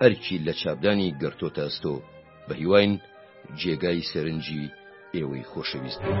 ئەرکی لە چاپدانی گەرتۆتە ئەستۆ بەهیواین جێگای سەرنجی ئێوەی خۆشەویست بێت.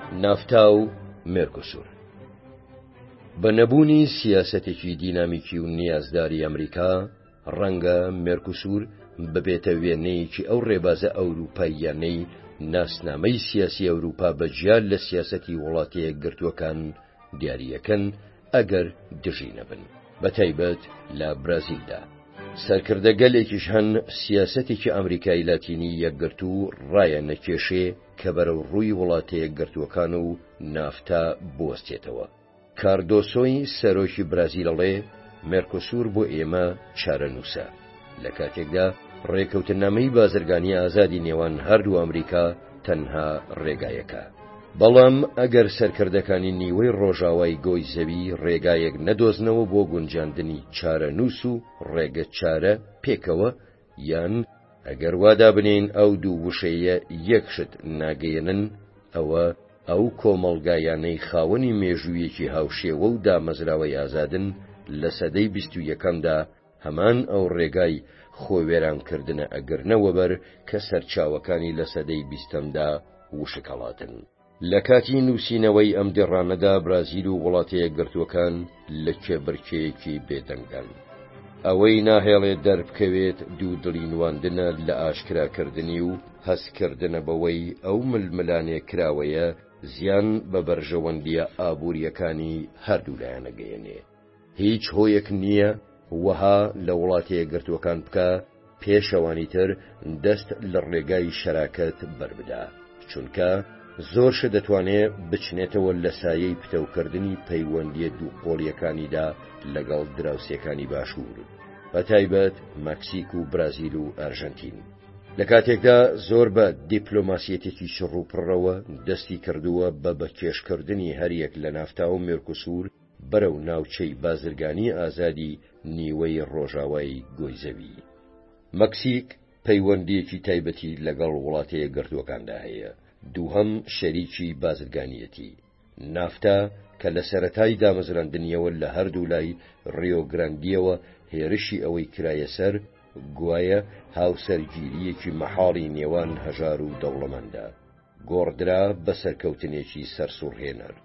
نافتا و مێرکۆسور بە نەبوونی سیاسەتێکی دینامیکی و نیازداری ئەمریکا ڕەنگە مێرکوسور ببێتە وێنەیەکی ئەو ڕێبازە ئەوروپاییانەی ناسنامەی سیاسی ئەوروپا بە جیال لە سیاسەتی وڵاتەیە گرتووەکان دیارریەکەن ئەگەر دژی نەبن بە تایبەت لە برازیلدا. سەرکردە گەلێکیش هەن سیاسەتێکی ئەمریکای لاتینی یەکگرتوو ڕایە نەکێشێ کە بەرەو ڕووی وڵاتەیەکگرتووەکان و نافتا بوەستێتەوە. کاردۆسۆی سەرۆکی برازیلەڵێ مێرکۆسور بۆ ئێمە چارەنووسە، لە کاتێکدا ڕێکەوتنامەی بازرگانی ئازادی نێوان هەردوو ئەمریکا تەنها ڕێگایەکە. بەڵام ئەگەر سەرکردەکانی نیوەی ڕۆژاوای گۆی زەوی ڕێگایەک نەدۆزنەوە بۆ گونجاندنی چارەنووس و ڕێگەچارە پێکەوە، یان ئەگەر وا دابنێین ئەو دوو وشەیە یەک شت ناگەیەنن، ئەوە ئەو کۆمەڵگایانەی خاوەنی مێژوویەکی هاوشێوە و دامەزراوەی ئازادن لە سەدەی بیست و یەکەمدا هەمان ئەو ڕێگای خۆوێرانکردنە ئەگرنەوە بەر کە سەرچاوەکانی لە سەدەی بیستەمدا وشکەڵاتن. لە کاتی نووسینەوەی ئەم دێڕانەدا برازیل و وڵاتە یەکگرتووەکان لە کێبرکێیەکی بێدەنگدان. ئەوەی ناهێڵێت دەربکەوێت دوودڵی نواندنە لە ئاشکراکردنی و هەستکردنە بەوەی ئەو ململانێ کراوەیە زیان بە بەرژەوەندییە ئابوورییەکانی هەردوو لایەنە گەیەنێ. هیچ هۆیەک نییە وەها لە وڵاتەیەکگرتووەکان بکا پێشەوانی تر دەست لە ڕێگای شەراکەت بەربدا چونکە زۆر شت دەتوانێ بچنێتەوە لە سایەی پتەوکردنی پەیوەندیە دوو قۆڵیەکانیدا لەگەڵ دراوسێکانی باشوور بە تایبەت مەکسیک و برازیل و ئەرژەنتین لە کاتێکدا زۆر بە دیپلۆماسیەتێکی شڕوپڕەوە دەستی کردووە بە بەکێشکردنی هەریەک لە نافتاو مێرکوسور بەرەو ناوچەی بازرگانی ئازادی نیوەی ڕۆژاوای گۆی زەوی. مەکسیک پەیوەندییەکی تایبەتی لەگەڵ وڵاتە یەکگرتووەکاندا هەیە، دووهەم شەریکی بازرگانییەتی. نافتا کە لە سەرەتای دامەزراندنیەوە لە هەردوو لای ڕیۆ گراندییەوە هێرشی ئەوەی کرایە سەر، گوایە هاوسەرگیرییەکی مەحاڵی نێوان هەژار و دەوڵەمەندە. گۆڕدرا بە سەرکەوتنێکی سەرسوڕهێنەر،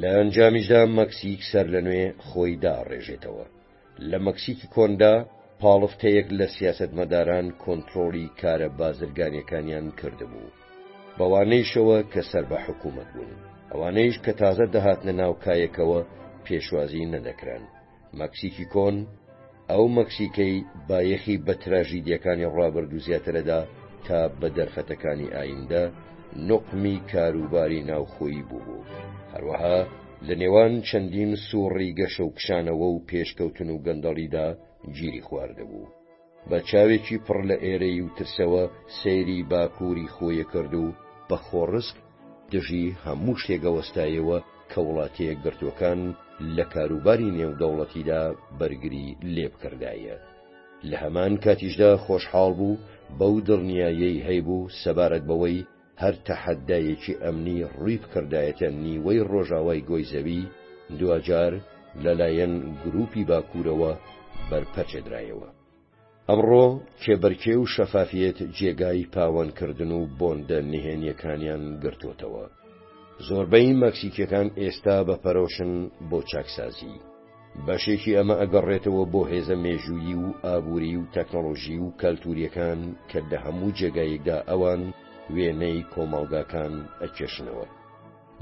لە ئەنجامیشدا مەکسیک سەرلەنوێ خۆی داڕێژێتەوە. لە مەکسیکی کۆندا، پاڵفتەیەک لە سیاسەتمەداران کۆنترۆڵی کارە بازرگانییەکانیان کردبوو، بەوانەیشەوە کە سەر بە حکوومەت بوون، ئەوانەیش کە تازە دەهاتنە ناو کایەکەوە پێشوازی نەدەکران. مەکسیکی کۆن، ئەو مەکسیکەی بایەخی بە تراژیدیاکانی ڕابردوو زیاترەدا تا بە دەرفەتەکانی ئایندە، نوقمی کاروباری ناوخۆیی بووبوو. هەروەها لە نێوان چەندین سووڕی گەشە و کشانەوە و پێشکەوتن و گەندەڵیدا گیری خواردبوو. بە چاوێکی پڕ لە ئێرەیی و ترسەوە سەیری باکووری خۆی کرد و بە خۆڕسک دژی هەموو شتێکە وەستایەوە کە وڵاتە یەکگرتووەکان لە کاروباری نێودەوڵەتیدا بەرگری لێبکردایە. لە هەمان کاتیشدا خۆشحاڵ بوو بەو دڵنیاییەی هەیبوو سەبارەت بەوەی هەر تەحەدایەکی ئەمنی ڕووی بکردایەتە نیوەی ڕۆژاوای گۆی زەوی، دواجار لەلایەن گرووپی باکوورەوە بەرپەرچدرایەوە. ئەمڕۆ کێبەرکێ و شەفافیەت جێگای پاوەنکردن و بۆندە نهێنییەکانیان گرتۆتەوە. زۆربەی مەکسیکییەکان ئێستا بەپەرۆشن بۆ چاکسازی. بەشێکی ئەمە ئەگەڕێتەوە بۆ هێزە مێژوویی و ئابووری و تەکنەڵۆژی و کەلتوریەکان کە لە هەموو جێگایەکدا ئەوان وێنەی کۆمەڵگاکان ئەکێشنەوە.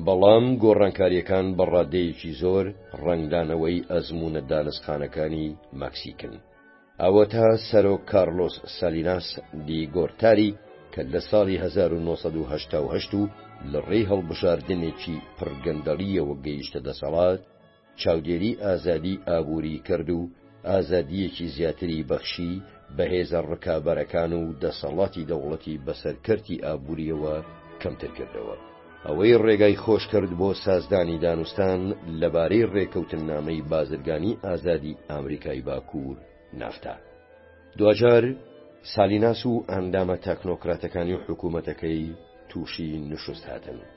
بەڵام گۆڕانکاریەکان بە ڕادەیەکی زۆر ڕەنگدانەوەی ئەزموونە دانسقانەکانی مەکسیکن. ئەوەتا سەرۆک کارلۆس سالیناس دی گۆرتاری کە لە ساڵی 1970 و لە ڕێی هەڵبژاردنێکی پڕ گەندەڵیەوە گەیشتە دەسەڵات، چاودێری ئازادی ئابووری کرد و ئازادییەکی زیاتری بەخشی بە هێزە ڕکابەرەکان و دەسەڵاتی دەوڵەتی بەسەر کەرتی ئابوورییەوە کەمتر کردەوە. ئەوەی ڕێگای خۆش کرد بۆ سازدانی دانوستان لەبارەی ڕێککەوتننامەی بازرگانی ئازادی ئامریکای باکوور، نافتا. دواجار سالیناس و ئەندامە تەکنۆکراتەکانی حکوومەتەکەی تووشی نشوست هاتن.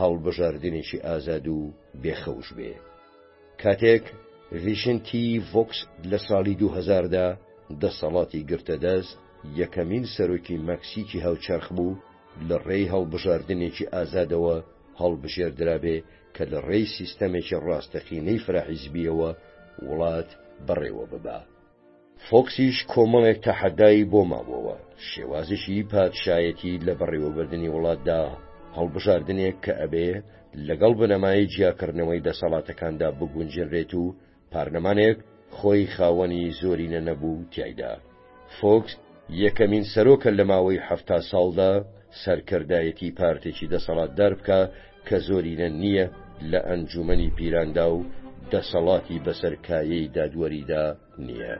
هەڵبژاردنێکی ئازاد و بێ خەوش بێ. کاتێک ڤیشنتی ڤۆکس لە ساڵی دوو هەزار دا دەسەڵاتی گرتە دەست، یەکەمین سەرۆکی مەکسیکی هاوچەرخ بوو لە ڕێی هەڵبژاردنێکی ئازادەوە هەڵبژێردرابێ کە لە ڕێی سیستەمێکی ڕاستەقینەی فرەحیزبییەوە وڵات بەڕێوە ببا. فۆکسیش کۆمەڵێک تەحەدای بۆ مابۆوە، شێوازیی پادشایەتی لە بەڕێوەبردنی وڵاتدا، هەڵبژاردنێک کە ئەبێ لەگەڵ بنەمای جیاکردنەوەی دەسەڵاتەکاندا بگونجێنرێت و پارلەمانێک خۆی خاوەنی زۆرینە نەبوو تیایدا. فۆکس. یەکەمین سەرۆکە لە ماوەی حەفتا ساڵدا سەرکردایەتی پارتێکی دەسەڵاتدار بکا کە زۆرینە نییە لە ئەنجوومەنی پیراندا و دەسەڵاتی بەسەر کایەی دادوەریدا نییە.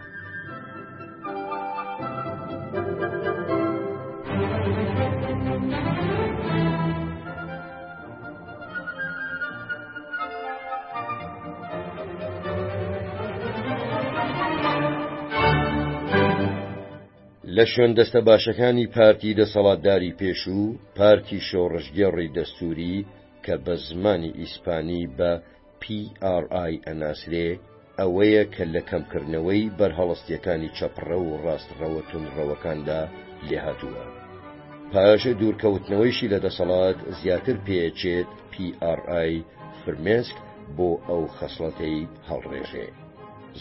لە شوێن دەستە باشەکانی پارتی دەسەڵاتداری پێشوو پارتی شۆڕژگێڕی دەستووری کە بە زمانی ئیسپانی بە PRI ئەناسرێ، ئەوەیە کە لە کەمکردنەوەی بەرهەڵستیەکانی چەپڕە و ڕاستڕەوە توندڕەوەکاندا لێهاتووە. پاش دوورکەوتنەوەیشی لە دەسەڵات زیاتر پێچێت PRI فرمێسک بۆ ئەو خەسڵەتەی هەڵڕێژێ.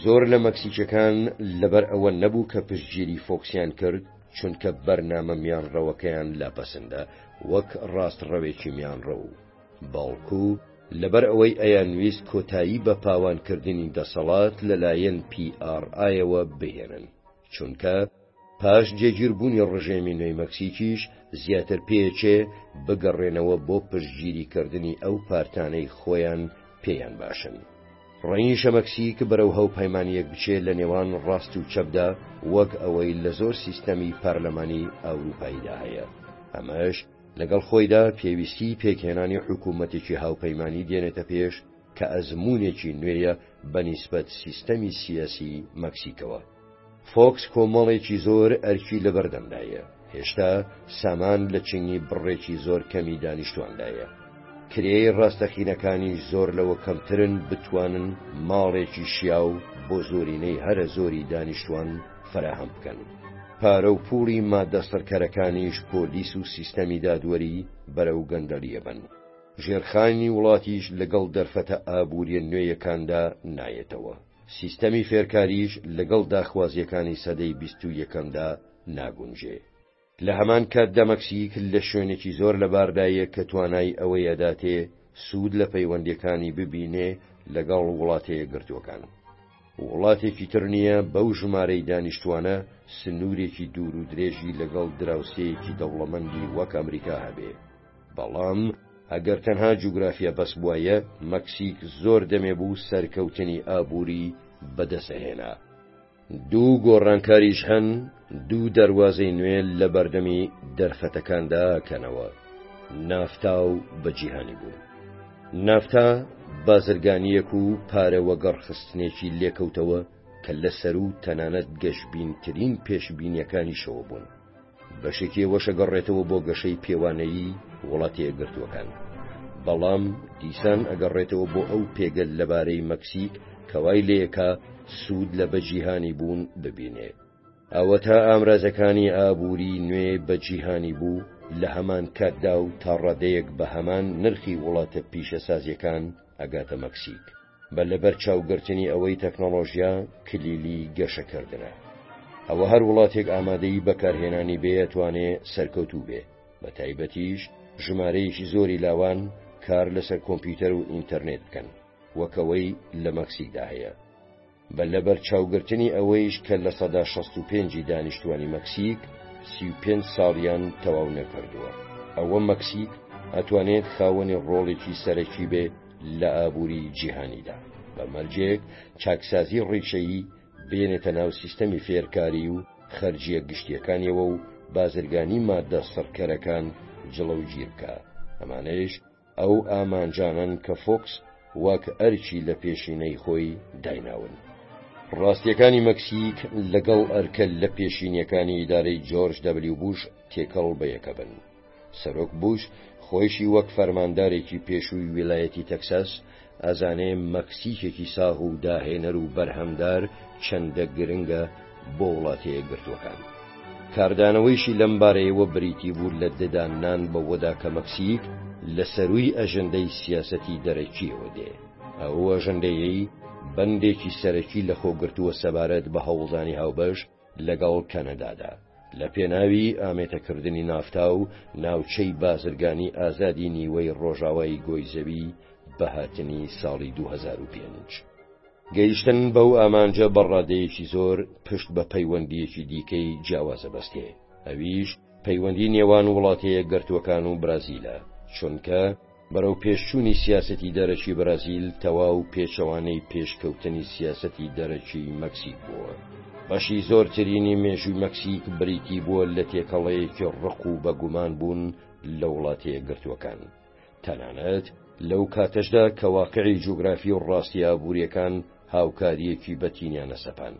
زۆر لە مەکسیکیەکان لەبەر ئەوە نەبوو کە پشتگیری فۆکسیان کرد، چونکە بەرنامە میانڕەوەکەیان لا پەسندە وەک ڕاستڕەوێکی میانڕەو. بەڵکو لەبەر ئەوەی ئەیانویست کۆتایی بە پاوانکردنی دەسەڵات لەلایەن PRI-ەوە بهێنن، چونکە پاش جێگیربوونی ڕژێمی نوێی مەکسیکیش زیاتر پێچێ بگەڕێنەوە بۆ پشتگیریکردنی ئەو پارتانەی خۆیان پێیان باشن. ڕەنگیشە مەکسیک بەرەو هاوپەیمانییەک بچێ لە نێوان ڕاست و چەپدا وەک ئەوەی لە زۆر سیستەمی پارلەمانی ئاوروپاییدا هەیە، ئەمەش، لەگەڵ خۆیدا پێویستیی پێکهێنانی حکوومەتێکی هاوپەیمانی دێنێتە پێش کە ئەزموونێکی نوێیە بەنیسبەت سیستەمی سیاسیی مەکسیکەوە. فۆکس کۆمەڵێکی زۆر ئەرکی لەبەردەمدایە، هێشتا سامان لە چینی بڕێکی زۆر کەمی دانیشتواندایە، کرێی ڕاستەقینەکانیش زۆر لەوە کەمترن بتوانن ماڵێکی شیاو بۆ زۆرینەی هەرە زۆری دانیشتوان فەراهەم بکەن پارە و پوڵی مادە سڕکەرەکانیش پۆلیس و سیستەمی دادوەری بەرەو گەندەلیە بن ژێرخانی وڵاتیش لەگەڵ دەرفەتە ئابووریە نوێیەکاندا نایەتەوە سیستەمی فێرکاریش لەگەڵ داخوازیەکانی سەدەی بیست و یەکەمدا ناگونجێ. لە هەمان کاتدا مەکسیک لە شوێنێکی زۆر لەباردایە کە توانای ئەوەی ئەداتێ سوود لە پەیوەندیەکانی ببینێ لەگەڵ وڵاتە یەکگرتووەکان. وڵاتێکی تر نییە بەو ژمارەی دانیشتووانە سنوورێکی دوور و درێژی لەگەڵ دراوسێیەکی دەوڵەمەندی وەک ئەمریکا هەبێ. بەڵام ئەگەر تەنها جوگرافیا بەس بوایە مەکسیک زۆر دەمێ بوو سەرکەوتنی ئابووری بەدەس ئەهێنا. دوو گۆڕانکاریش هەن دوو دەروازەی نوێ لە بەردەمی دەرفەتەکاندا کەنەوە نافتا و بە جیهانی بوون نافتا بازرگانیەک و پارە وەگەڕخستنێکی لێکەوتەوە کە لە سەر و تەنانەت گەشببینترین پێشببینیەکانیشەوە بوون بەشێکی ئەوەش ئەگەڕێتەوە بۆ گەشەی پێوانەیی وڵاتە یەکگرتووەکان بەڵام دیسان ئەگەڕێتەوە بۆ ئەو پێگەل لەبارەی مەکسیک کەوای لەیەکە سوود لە بەجیهانی بوون ببینێت ئەوەتا ئامرازەکانی ئابووری نوێ بە جیهانی بوو لە هەمان کاتدا و تا ڕادەیەک بە هەمان نرخی وڵاتە پیشەسازیەکان ئەگاتە مەکسیک. بە لەبەرچاوگرتنی ئەوەی تەکنۆلۆژیا کلیلی گەشەکردنە ئەوە هەر وڵاتێک ئامادەی بەکارهێنانی بێتوانێ سەرکەوتوو بێ بە تایبەتیش ژمارەیەکی زۆری لاوان کار لەسەر کۆمپیوتەر و ئینتەرنێت بکەن وەکەوەی لە مەکسیدا هەیە بە لەبەر چاوگرتنی ئەوەیش کە لە سەدا 65 دانیشتوانی مەکسیک 35 ساڵیان تەواو نەکردووە ئەوە مەکسیک ئەتوانێت خاوەنی ڕۆڵێکی سەرەکی بێ لە ئابووری جیهانیدا، بە مەرجێک چاکسازی ڕیشەیی بێنێتە ناو سیستەمی فێرکاری و خەرجییە گشتییەکانیەوە و بازرگانی ماددە سڕکەرەکان جڵەوگیر بکا، ئەمانەیش ئەو ئامانجانەن کە فۆکس وەک ئەرکی لە پێشینەی خۆی دایناون. ڕاستییەکانی مەکسیک لەگەڵ ئەرکە لە پێشینیەکانی ئیدارەی جۆرج دەبلیو بوش تێکەڵ بە یەکە بن. سەرۆک بوش خۆیشی وەک فەرماندارێکی پێشووی ویلایەتی تەکساس ئەزانێ مەکسیکێکی ساغ و داهێنەر و بەرهەمدار چەندە گرنگە بۆ وڵاتەیەکگرتووەکان. کاردانەوەیشی لەم بارەیەوە بریتی بوو لە ددان نان بەوەدا کە مەکسیک لە سەرووی ئەژەندەی سیاسەتی دەرەکییەوە دێ. ئەو ئەژەندەیەی بەندێکی سەرەکی لەخۆگرتووە سەبارەت بە هەوڵدانی هاوبەش، لەگەڵ کەنەدادا لە پێناوی ئامێتەکردنی نافتا و ناوچەی بازرگانی ئازادی نیوەی ڕۆژاوای گۆی زەوی بە هاتنی ساڵی 2005. گەیشتن بەو ئامانجە بە ڕادەیەکی زۆر پشت بە پەیوەندیەکی دیکەی جیاوازە بەستێ ئەویش پەیوەندی نێوان وڵاتەیە گەرتووەکان و برازیلە چونکە، بەرەوپێشچوونی سیاسەتی دەرەکی بەرازیل تەواو پێچەوانەی پێشکەوتنی سیاسەتی دەرەکی مەکسیک بووە. بەشی زۆرترینی مێژووی مەکسیک بریتی بووە لە تێکەڵەیەکی ڕق و بە گومان بوون لە وڵاتەیەکگرتووەکان، تەنانەت لەو کاتەشدا کە واقعی جوگرافی و ڕاستی ئابوورییەکان هاوکارییەکی بەتینیانە سەپاند.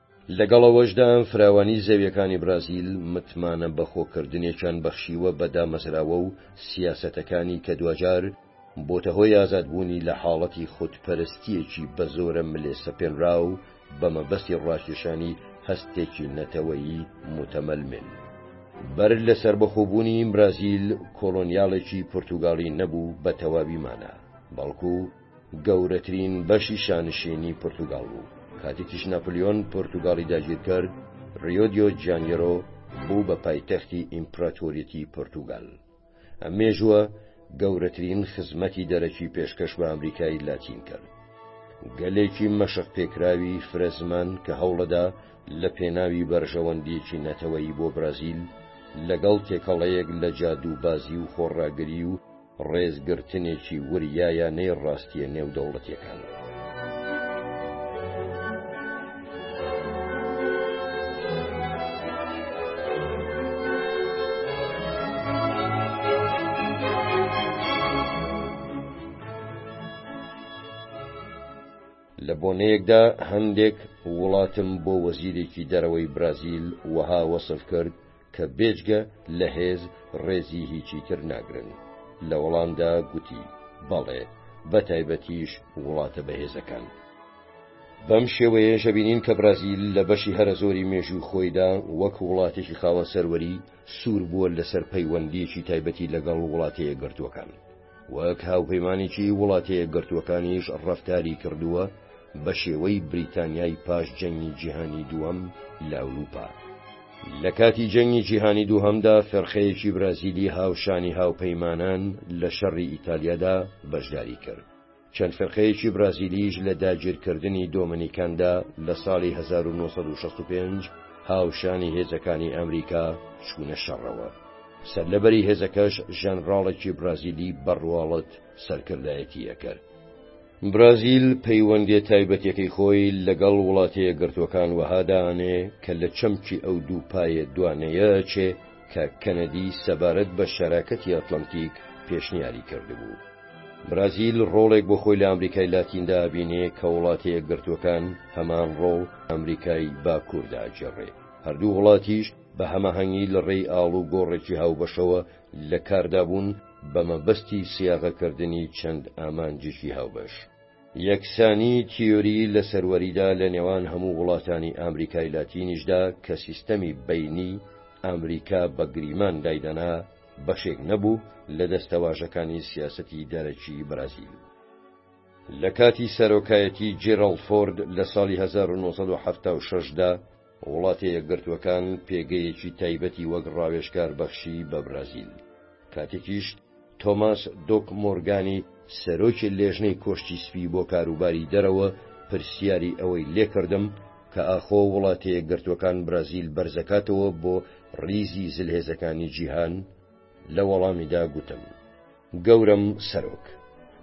لەگەڵ ئەوەشدا فراوانی زەویەکانی برازیل متمانە بەخۆکردنێکیان بەخشیوە بە دامەزراوە و سیاسەتەکانی کە دواجار بۆتە هۆی ئازادبوونی لە حاڵەتی خودپەرستیەکی بەزۆرە ملێ سەپێنراو بە مەبەستی ڕاکێشانی هەستێکی نەتەوەیی موتەمەلمێل. بەر لە سەربەخۆبوونی برازیل کۆڵۆنیاڵێکی پورتوگاڵی نەبوو بە تەواوی مانا، بەڵکو، گەورەترین بەشی شانشینی پورتوگال بوو کاتێکیش ناپلیۆن پورتوگالی داگیرکرد ڕیۆ دیۆ جانیرۆ بوو بە پایتەختی ئیمپراتۆریەتی پورتوگال ئەم مێژووە گەورەترین خزمەتی دەرەکی پێشکەش بە ئەمریکای لاتین کرد گەلێکی مەشق پێکراوی فرە زمان کە هەوڵەدا لە پێناوی بەرژەوەندیەکی نەتەوەیی بۆ برازیل لەگەڵ تێکەڵەیەک لە جادوو بازی و خۆڕاگری و ڕێزگرتنێکی وریایانەی ڕاستیە نێودەوڵەتیەکان. لە بۆنەیەکدا هەندێک وڵاتم بۆ وەزیرێکی دەرەوەی برازیل وەها وەسف کرد کە بێجگە لە هێز ڕێزی هیچی تر ناگرن، لە وەڵامدا گوتی، بەڵێ، بە تایبەتیش وڵاتە بەهێزەکان. بەم شێوەیەش ئەبینین کە برازیل لە بەشی هەرە زۆری مێژووی خۆیدا وەک وڵاتێکی خاوەن سەروەری، سوور بووە لەسەر پەیوەندییەکی تایبەتی لەگەڵ وڵاتە یەکگرتووەکان. وەک هاوپەیمانێکی وڵاتە یەکگرتووەکانیش ڕەفتاری کردووە بە شێوەی بریتانیای پاش جەنگی جیهانی دووەم لە ئەوروپا. لە کاتی جەنگی جیهانی دووهەمدا فێرقەیەکی برازیلی هاوشانی هاوپەیمانان لە شەڕی ئیتالیادا بەشداری کرد. چەند فیرقەیەکی برازیلییش لە داگیرکردنی دۆمنیکاندا لە ساڵی هەزار و نۆ سەد و شەست و پێنج هاوشانی هێزەکانی ئەمریکا چوونە شەڕەوە. سەرلەبەری هێزەکەش ژەنڕاڵێکی برازیلی بەڕواڵەت سەرکردایەتی ئەکرد. برازیل پەیوەندیە تایبەتیەکەی خۆی لەگەڵ وڵاتە یەکگرتووەکان وەها دائەنێ کە لە چەمکی ئەو دوو پایە دوانەیە ئەچێ، کە کەنەدی سەبارەت بە شەراکەتی ئەتڵەنتیک پێشنیاری کردبوو. برازیل ڕۆڵێک بۆ خۆی لە ئەمریکای لاتیندا ئەبینێ کە وڵاتە یەکگرتووەکان هەمان ڕۆڵ ئەمریکای باکووردا ئەگێڕێ، هەردوو وڵاتیش بە هەماهەنگی لە ڕێی ئاڵوگۆڕێکی هاوبەشەوە لە کاردابوون بە مەبەستی سیاغەکردنی چەند ئامانجێکی هاوبەش. یەکسانی تیۆری لە سەروەریدا لە نێوان هەموو وڵاتانی ئامریکای لاتینیشدا کە سیستەمی بەینی ئامریکا بە گریمان دایدەنا بەشێک نەبوو لە دەستەواژەکانی سیاسەتی دەرەکی بەرازیل. لە کاتی سەرۆکایەتی جێراڵد فۆرد لە ساڵی 1976 دا، وڵاتە یەکگرتووەکان پێگەیەکی تایبەتی وەک ڕاوێژکار بەخشی بە برازیل. کاتێکیش تۆماس دۆک مۆرگانی سەرۆکی لێژنەی کۆشکی سپی بۆ کاروباری دەرەوە پرسیاری ئەوەی لێکردم کە ئاخۆ وڵاتە یەکگرتووەکان برازیل بەرزەکاتەوە بۆ ڕیزی زلهێزەکانی جیهان؟ لە وەڵامیدا گوتم. گەورەم سەرۆک،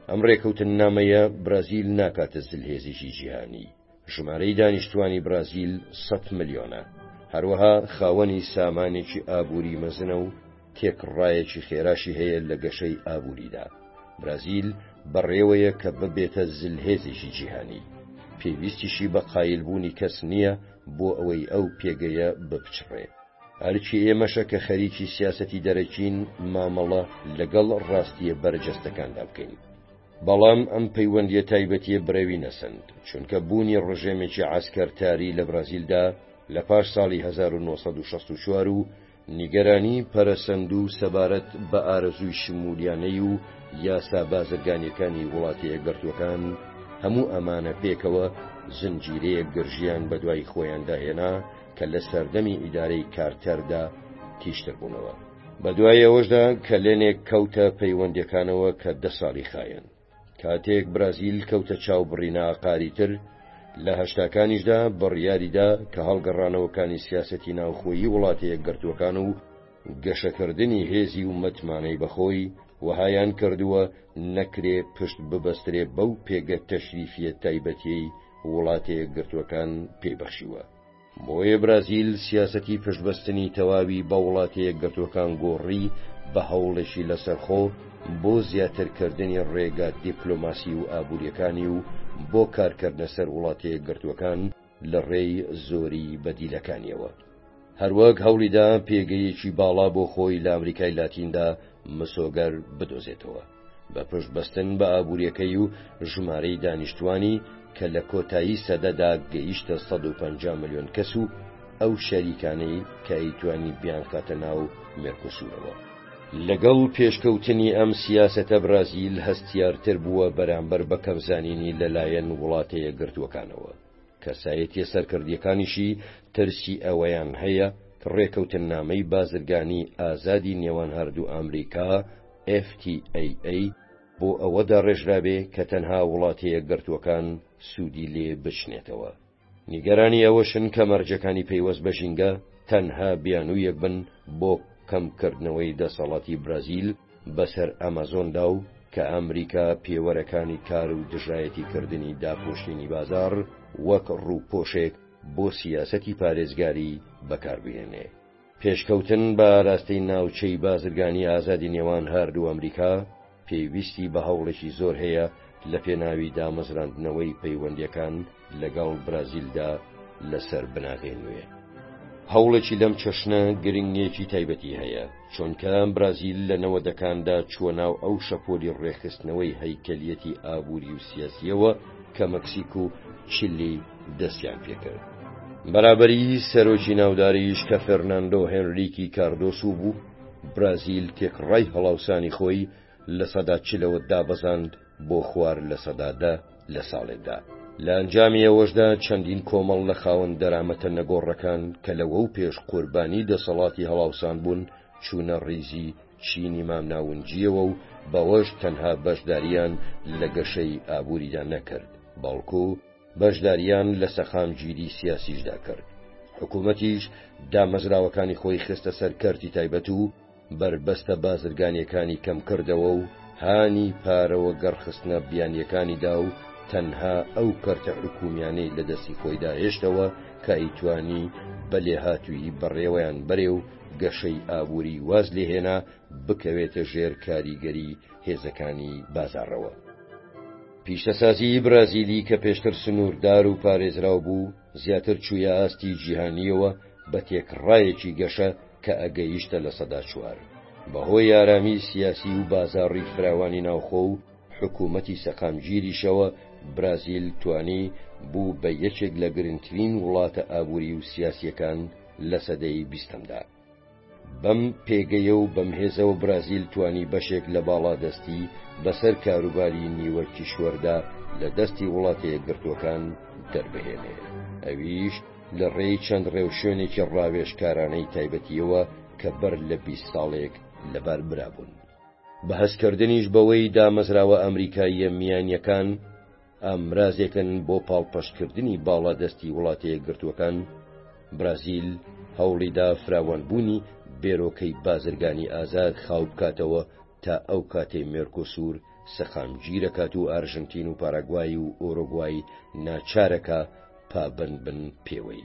ئەم ڕێکەوتننامەیە برازیل ناکاتە زلهێزێکی جیهانی. ژمارەی دانیشتوانی برازیل سەد ملیۆنە، هەروەها خاوەنی سامانێکی ئابووری مەزنە و تێکڕایەکی خێراشی هەیە لە گەشەی ئابووریدا. برازیل بەڕێوەیە کە ببێتە زلهێزێکی جیهانی، پێویستیشی بە قایلبوونی کەس نییە بۆ ئەوەی ئەو پێگەیە بپچڕێ. ئەرکی ئێمەشە کە خەریکی سیاسەتی دەرەکین مامەڵە لەگەڵ ڕاستییە بەرجەستەکاندا بکەین. بەڵام ئەم پەیوەندییە تایبەتییە برەوی نەسەند، چونکە بوونی ڕژێمێکی عەسکەرتاری لە برازیلدا لە پاش ساڵی هەزار و نۆ سەد و شەست و چوار و نیگەرانی پەرەسەندوو سەبارەت بە ئارەزووی شمولیانەی و یاسا بازرگانییەکانی وڵاتە یەکگرتووەکان، هەموو ئەمانە پێکەوە زنجیرەیەک گرژییان بەدوای خۆیاندا هێنا کە لە سەردەمی ئیدارەی کارتەردا تیژتر بوونەوە. بەدوای ئەوەشدا کەلێنێک کەوتە پەیوەندەکانەوە کە دە ساڵی خایەن کاتێک برازیل کەوتە چاوبڕینە ئاقاری تر لە هەشتاکانیشدا بڕیاریدا کە هەڵگەڕانەوەکانی سیاسەتی ناوخۆیی وڵاتەیە گرتووەکان و گەشەکردنی هێزی و متمانەی بەخۆی وەهایان کردووە نەکرێ پشت ببەسترێ بەو پێگە تەشریفیە تایبەتیەی وڵاتەیە گرتووەکان پێی بەخشیوە. بۆیە برازیل سیاسەتی پشتبەستنی تەواوی بە وڵاتە یەکگرتووەکان گۆڕی بە هەوڵێکی لەسەرخۆ بۆ زیاترکردنی ڕێگا دیپلۆماسی و ئابووریەکانی و بۆ کارکردنە سەر وڵاتە یەکگرتووەکان لە ڕێی زۆری بەدیلەکانیەوە. هەروەک هەوڵیدا پێگەیەکی باڵا بۆ خۆی لە ئەمریکای لاتیندا مسۆگەر بدۆزێتەوە. بە پشت بەستن بە ئابووریەکەی و ژمارەی دانیشتوانی کە لە کۆتایی سەدەدا گەیشتە 150 ملیۆن کەس و ئەو شەریکانەی کە ئەیتوانی بیانخاتە ناو مێرکۆسورەوە. لەگەڵ پێشکەوتنی ئەم سیاسەتە برازیل هەستیارتر بووە بەرامبەر بە کەمزانینی لەلایەن وڵاتە یەکگرتووەکانەوە، کەسایەتیە سەرکردیەکانیشی ترسی ئەوەیان هەیە ڕێکەوتننامەی بازرگانی ئازادی نێوان هەردوو ئامریکا FTAA، بۆ ئەوە داڕێژرابێ کە تەنها وڵاتەیەکگرتووەکان سوودی لێ بچنێتەوە. نیگەرانی ئەوەشن کە مەرجەکانی پەیوەست بە ژینگە تەنها بیانوویەک بن بۆ کەمکردنەوەی دەسەڵاتی برازیل بەسەر ئەمازۆندا و کە ئەمریکا پێوەرەکانی کار و دژایەتیکردنی داپۆشینی بازاڕ وەک ڕووپۆشێک بۆ سیاسەتی پارێزگاری بەکاربهێنێ. پێشکەوتن بە ئاراستەی ناوچەی بازرگانی ئازادی نێوان هەردوو ئەمریکا پێویستی بە هەوڵێکی زۆر هەیە لە پێناوی دامەزراندنەوەی پەیوەندیەکان لەگەڵ برازیلدا لەسەر بناغەی نوێ. هەوڵێکی لەم چەشنە گرنگیەکی تایبەتی هەیە، چۆنکە برازیل لە نەوەدەکاندا چووە ناو ئەو شەپۆلی ڕێکخستنەوەی هەیکەلیەتی ئابووری و سیاسیەوە کە مەکسیک و چلی دەستیان پێکرد. بەرابەریی سەرۆکی ناوداریش کە فێرناندۆ هێنریکی کاردۆسو بوو، برازیل تێکڕای هەڵاوسانی خۆی لە سەدا چلەوە دابەزاند بۆ خوار لە سەدا دە لە ساڵێکدا. لە ئەنجامی ئەوەشدا چەندین کۆمەڵ لە خاوەن دەرامەتە نەگۆڕەکان کە لەوەو پێش قوربانی دەسەڵاتی هەڵاوسان بوون چوونە ڕیزی چینی مامناونجییەوە و بەوەش تەنها بەشدارییان لە گەشەی ئابووریدا نەکرد بەڵکو بەشدارییان لە سەقامگیری سیاسیشدا کرد، حکوومەتیش دامەزراوەکانی خۆی خستە سەر کەرتی تایبەت و بەربەستە بازرگانییەکانی کەم کردەوە و هانی پارە وەگەڕ خستنە بیانییەکانی دا و تەنها ئەو کەرتە حکوومیانەی لە دەستی خۆیدا هێشتەوە کە ئەیتوانی بە لێهاتوویی بەڕێوەیان بەرێ و گەشەی ئابووری واز لێ هێنا بکەوێتە ژێر کاریگەری هێزەکانی بازاڕەوە. پیشەسازیی برازیلی کە پێشتر سنووردار و پارێزراو بوو، زیاتر چوویە ئاستی جیهانییەوە بە تێکڕایەکی گەشە کە ئەگەیشتە لە سەدا چوار، بەهۆی ئارامیی سیاسی و بازاڕی فراوانی ناوخۆ و حکوومەتی سەقامگیریشەوە، برازیل توانی بوو بە یەکێک لە گرنگترین وڵاتە ئابووری و سیاسییەکان لە سەدەی بیستەمدا. بەم پێگەیە و بەم هێزەوە برازیل توانی بەشێک لە باڵادەستی بەسەر کاروباری نیوە کیشوەردا لە دەستی وڵاتە یەکگرتووەکان دەربهێنێ ئەویش لە ڕێی چەند ڕێوشوێنێکی ڕاوێژکارانەی تایبەتیەوە کە بەر لە بی ساڵێک لەبار برابوون بە هەستکردنیش بەوەی دامەزراوە ئەمریکاییە میانیەکان ئامرازێکن بۆ پاڵپشتکردنی باڵادەستی وڵاتەیەکگرتووەکان، برازیل هەوڵیدا فراوانبوونی بێرۆکەی بازرگانی ئازاد خاوبکاتەوە تا ئەو کاتەی مێرکۆسور سەقامگیرەکات و ئارژنتین و پاراگوای و ئۆرۆگوای ناچارەکا پابەندبن پێوەی.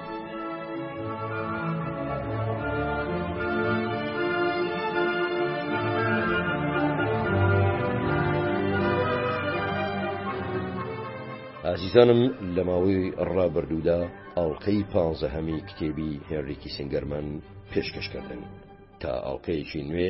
ئازیزانم لە ماوەی ڕابردوودا ئەڵلقەی پانزەهەمی کتێبی هێنریکی سنگەرمەن پێشکەشکردن تا ئەڵلقەیەکی نوێ